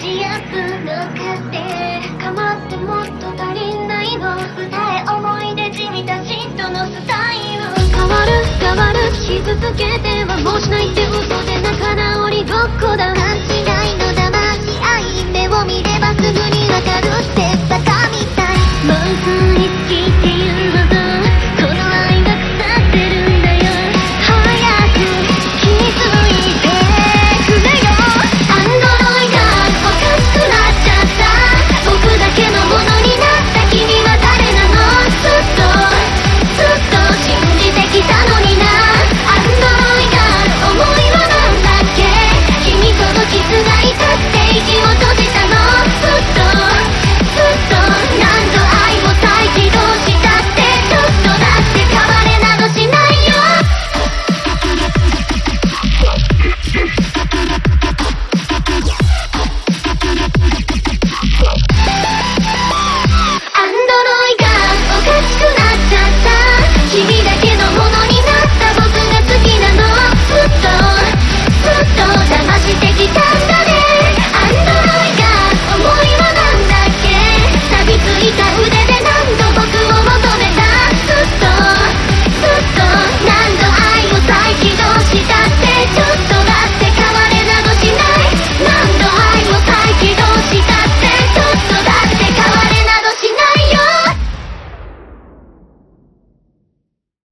ち合うのくって変ってもっと足りないの。歌え思い出じみた人のスタイル変わる変わるし続けてはもうしないって嘘で仲直りごっこだ間違いの騙し合い目を見ればすぐにわかる。ってバカみたい満載生きて Ricardo.